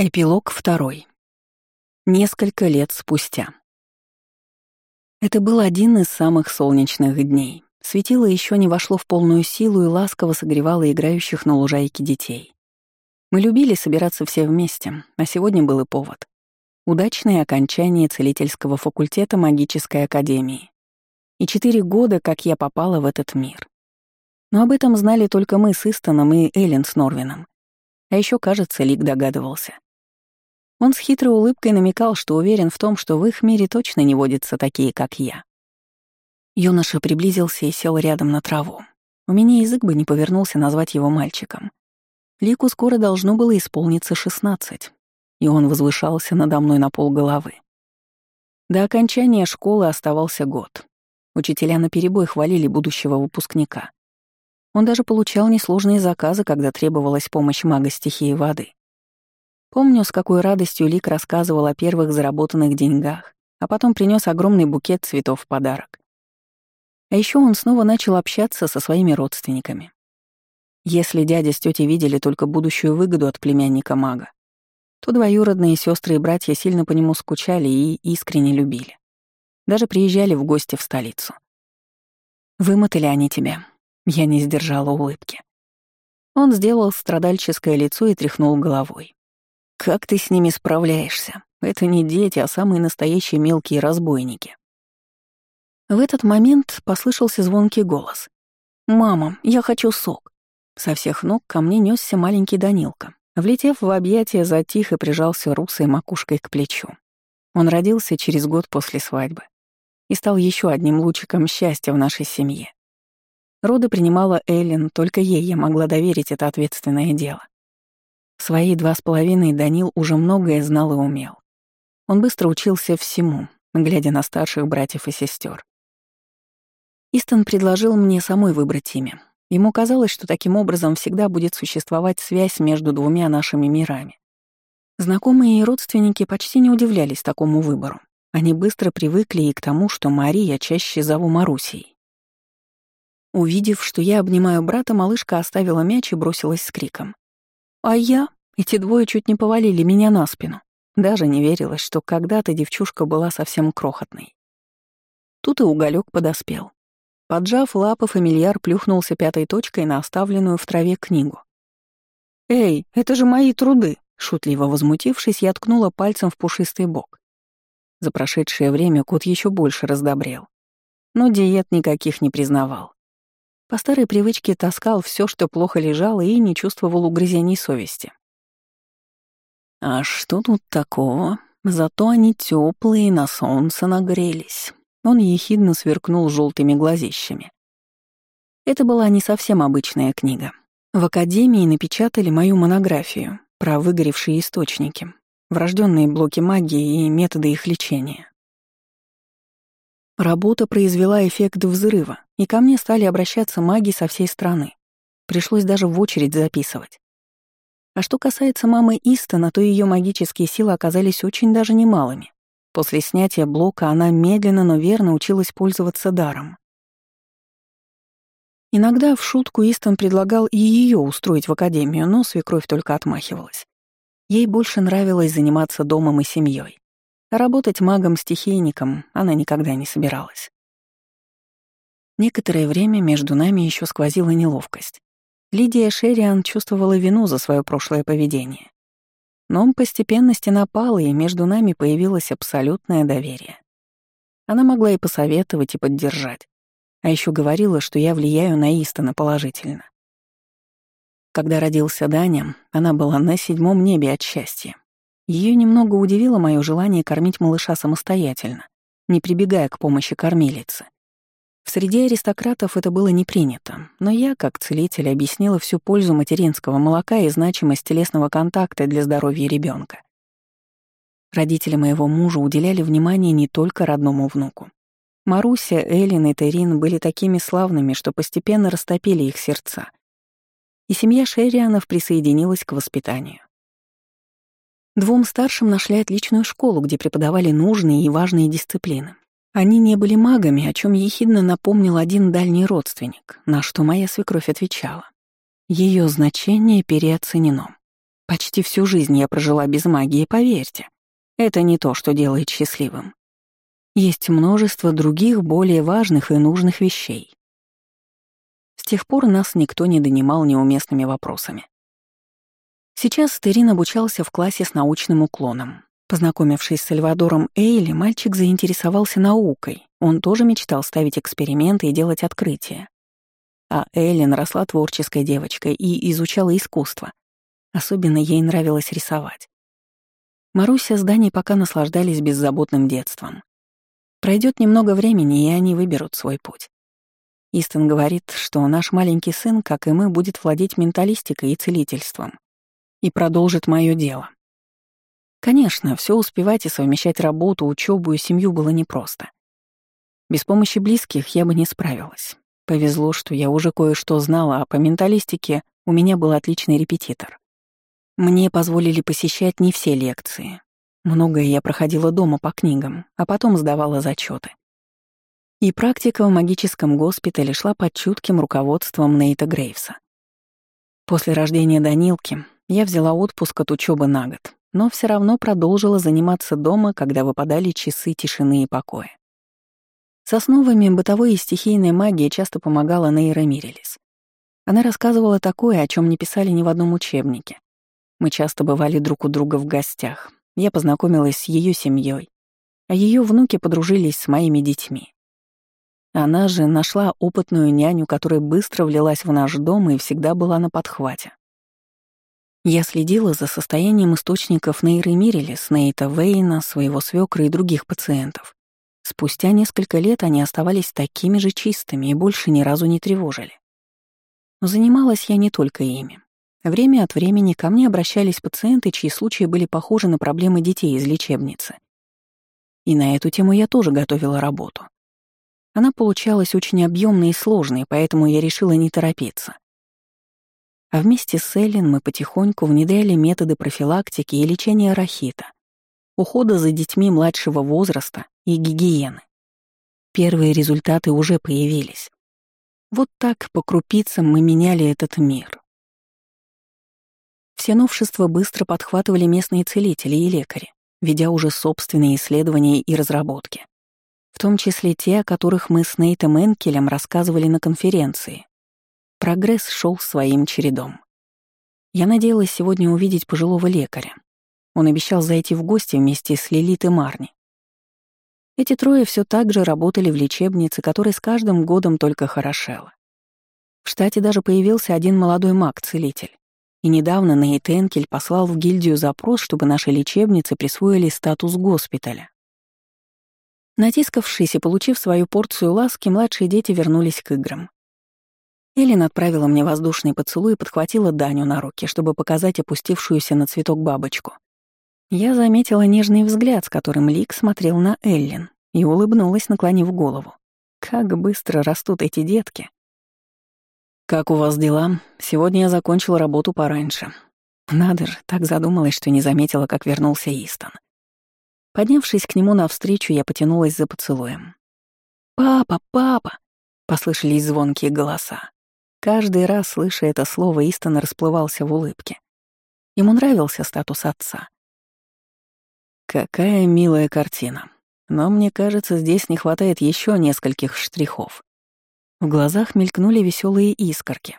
Эпилог второй. Несколько лет спустя. Это был один из самых солнечных дней. Светило еще не вошло в полную силу и ласково согревало играющих на лужайке детей. Мы любили собираться все вместе, а сегодня был и повод. Удачное окончание целительского факультета магической академии. И четыре года, как я попала в этот мир. Но об этом знали только мы с Истоном и Эллен с Норвином. А еще, кажется, Лик догадывался. Он с хитрой улыбкой намекал, что уверен в том, что в их мире точно не водятся такие, как я. Юноша приблизился и сел рядом на траву. У меня язык бы не повернулся назвать его мальчиком. Лику скоро должно было исполниться шестнадцать, и он возвышался надо мной на пол головы. До окончания школы оставался год. Учителя наперебой хвалили будущего выпускника. Он даже получал несложные заказы, когда требовалась помощь мага стихии воды. Помню, с какой радостью Лик рассказывал о первых заработанных деньгах, а потом принес огромный букет цветов в подарок. А еще он снова начал общаться со своими родственниками. Если дядя с тетей видели только будущую выгоду от племянника мага, то двоюродные сестры и братья сильно по нему скучали и искренне любили. Даже приезжали в гости в столицу. Вымотали они тебя. Я не сдержала улыбки. Он сделал страдальческое лицо и тряхнул головой. Как ты с ними справляешься? Это не дети, а самые настоящие мелкие разбойники. В этот момент послышался звонкий голос. «Мама, я хочу сок». Со всех ног ко мне несся маленький Данилка. Влетев в объятия, затих и прижался русой макушкой к плечу. Он родился через год после свадьбы и стал еще одним лучиком счастья в нашей семье. Роды принимала Эллен, только ей я могла доверить это ответственное дело. Свои два с половиной Данил уже многое знал и умел. Он быстро учился всему, глядя на старших братьев и сестер. Истон предложил мне самой выбрать имя. Ему казалось, что таким образом всегда будет существовать связь между двумя нашими мирами. Знакомые и родственники почти не удивлялись такому выбору. Они быстро привыкли и к тому, что Мария чаще зову Марусей. Увидев, что я обнимаю брата, малышка оставила мяч и бросилась с криком. А я? Эти двое чуть не повалили меня на спину. Даже не верилось, что когда-то девчушка была совсем крохотной. Тут и уголек подоспел. Поджав лапы, фамильяр плюхнулся пятой точкой на оставленную в траве книгу. «Эй, это же мои труды!» Шутливо возмутившись, я ткнула пальцем в пушистый бок. За прошедшее время кот еще больше раздобрел. Но диет никаких не признавал. По старой привычке таскал все, что плохо лежало, и не чувствовал угрызений совести. А что тут такого? Зато они теплые на солнце нагрелись. Он ехидно сверкнул желтыми глазищами. Это была не совсем обычная книга. В академии напечатали мою монографию про выгоревшие источники, врожденные блоки магии и методы их лечения. Работа произвела эффект взрыва, и ко мне стали обращаться маги со всей страны. Пришлось даже в очередь записывать. А что касается мамы Истона, то ее магические силы оказались очень даже немалыми. После снятия блока она медленно, но верно училась пользоваться даром. Иногда в шутку Истон предлагал и ее устроить в академию, но свекровь только отмахивалась. Ей больше нравилось заниматься домом и семьей. Работать магом-стихийником она никогда не собиралась. Некоторое время между нами еще сквозила неловкость. Лидия Шериан чувствовала вину за свое прошлое поведение. Но постепенно стена и между нами появилось абсолютное доверие. Она могла и посоветовать, и поддержать. А еще говорила, что я влияю на Истона положительно. Когда родился Даня, она была на седьмом небе от счастья. Ее немного удивило мое желание кормить малыша самостоятельно, не прибегая к помощи кормилицы. В среде аристократов это было не принято, но я, как целитель, объяснила всю пользу материнского молока и значимость телесного контакта для здоровья ребенка. Родители моего мужа уделяли внимание не только родному внуку. Маруся, Эллин и Терин были такими славными, что постепенно растопили их сердца. И семья Шерианов присоединилась к воспитанию. Двум старшим нашли отличную школу, где преподавали нужные и важные дисциплины. Они не были магами, о чем ехидно напомнил один дальний родственник, на что моя свекровь отвечала. Ее значение переоценено. Почти всю жизнь я прожила без магии, поверьте. Это не то, что делает счастливым. Есть множество других, более важных и нужных вещей. С тех пор нас никто не донимал неуместными вопросами. Сейчас Терин обучался в классе с научным уклоном. Познакомившись с Сальвадором Эйли, мальчик заинтересовался наукой. Он тоже мечтал ставить эксперименты и делать открытия. А Эллен росла творческой девочкой и изучала искусство. Особенно ей нравилось рисовать. Маруся с Даней пока наслаждались беззаботным детством. Пройдет немного времени, и они выберут свой путь. Истон говорит, что наш маленький сын, как и мы, будет владеть менталистикой и целительством. И продолжит мое дело. Конечно, все успевать и совмещать работу, учебу и семью было непросто. Без помощи близких я бы не справилась. Повезло, что я уже кое-что знала, а по менталистике у меня был отличный репетитор. Мне позволили посещать не все лекции. Многое я проходила дома по книгам, а потом сдавала зачеты. И практика в магическом госпитале шла под чутким руководством Нейта Грейвса. После рождения Данилки я взяла отпуск от учебы на год, но все равно продолжила заниматься дома, когда выпадали часы тишины и покоя. С основами бытовой и стихийной магии часто помогала Нейра Мирелис. Она рассказывала такое, о чем не писали ни в одном учебнике. Мы часто бывали друг у друга в гостях. Я познакомилась с ее семьей, а ее внуки подружились с моими детьми. Она же нашла опытную няню, которая быстро влилась в наш дом и всегда была на подхвате. Я следила за состоянием источников Нейры Мирелис, Нейта Вейна, своего свекра и других пациентов. Спустя несколько лет они оставались такими же чистыми и больше ни разу не тревожили. Но занималась я не только ими. Время от времени ко мне обращались пациенты, чьи случаи были похожи на проблемы детей из лечебницы. И на эту тему я тоже готовила работу. Она получалась очень объемной и сложной, поэтому я решила не торопиться. А вместе с Эллен мы потихоньку внедряли методы профилактики и лечения рахита, ухода за детьми младшего возраста и гигиены. Первые результаты уже появились. Вот так по крупицам мы меняли этот мир. Все новшества быстро подхватывали местные целители и лекари, ведя уже собственные исследования и разработки. В том числе те, о которых мы с Нейтом Энкелем рассказывали на конференции. Прогресс шел своим чередом. Я надеялась сегодня увидеть пожилого лекаря. Он обещал зайти в гости вместе с Лилит и Марни. Эти трое все так же работали в лечебнице, которая с каждым годом только хорошела. В штате даже появился один молодой маг-целитель. И недавно Нейт послал в гильдию запрос, чтобы наши лечебницы присвоили статус госпиталя. Натискавшись и получив свою порцию ласки, младшие дети вернулись к играм. Эллен отправила мне воздушный поцелуй и подхватила Даню на руки, чтобы показать опустившуюся на цветок бабочку. Я заметила нежный взгляд, с которым Лик смотрел на Эллен, и улыбнулась, наклонив голову. Как быстро растут эти детки. «Как у вас дела? Сегодня я закончила работу пораньше». Надо же, так задумалась, что не заметила, как вернулся Истон. Поднявшись к нему навстречу, я потянулась за поцелуем. «Папа, папа!» — послышались звонкие голоса. Каждый раз, слыша это слово, Истон расплывался в улыбке. Ему нравился статус отца. Какая милая картина. Но мне кажется, здесь не хватает еще нескольких штрихов. В глазах мелькнули веселые искорки.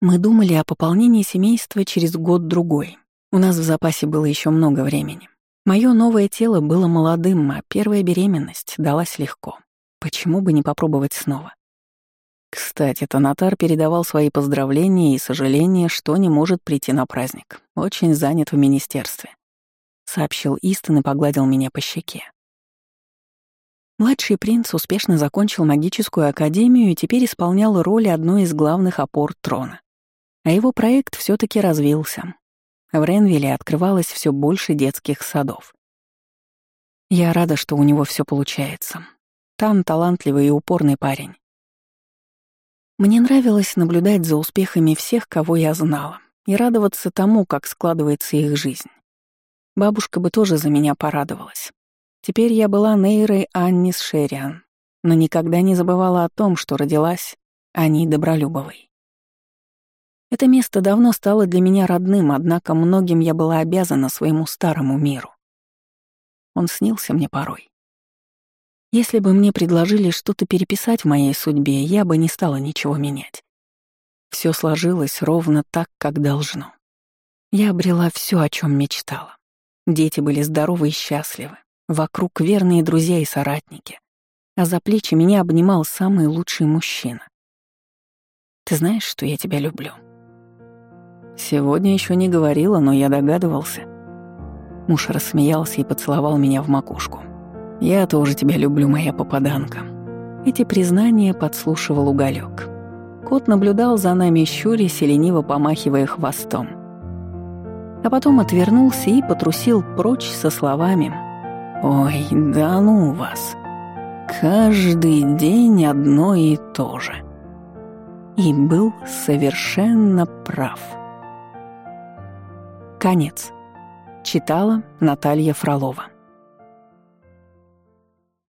Мы думали о пополнении семейства через год-другой. У нас в запасе было еще много времени. Мое новое тело было молодым, а первая беременность далась легко. Почему бы не попробовать снова? Кстати, Танатар передавал свои поздравления и сожаления, что не может прийти на праздник. Очень занят в министерстве сообщил Истон и погладил меня по щеке. Младший принц успешно закончил магическую академию и теперь исполнял роль одной из главных опор трона. А его проект все таки развился. В Ренвилле открывалось все больше детских садов. Я рада, что у него все получается. Тан талантливый и упорный парень. Мне нравилось наблюдать за успехами всех, кого я знала, и радоваться тому, как складывается их жизнь. Бабушка бы тоже за меня порадовалась. Теперь я была Нейрой Аннис Шериан, но никогда не забывала о том, что родилась Аней Добролюбовой. Это место давно стало для меня родным, однако многим я была обязана своему старому миру. Он снился мне порой. Если бы мне предложили что-то переписать в моей судьбе, я бы не стала ничего менять. Все сложилось ровно так, как должно. Я обрела все, о чем мечтала. Дети были здоровы и счастливы. Вокруг верные друзья и соратники. А за плечи меня обнимал самый лучший мужчина. Ты знаешь, что я тебя люблю? Сегодня еще не говорила, но я догадывался. Муж рассмеялся и поцеловал меня в макушку. Я тоже тебя люблю, моя попаданка. Эти признания подслушивал уголек. Кот наблюдал за нами, щурясь и лениво помахивая хвостом. А потом отвернулся и потрусил прочь со словами «Ой, да ну вас! Каждый день одно и то же!» И был совершенно прав. Конец. Читала Наталья Фролова.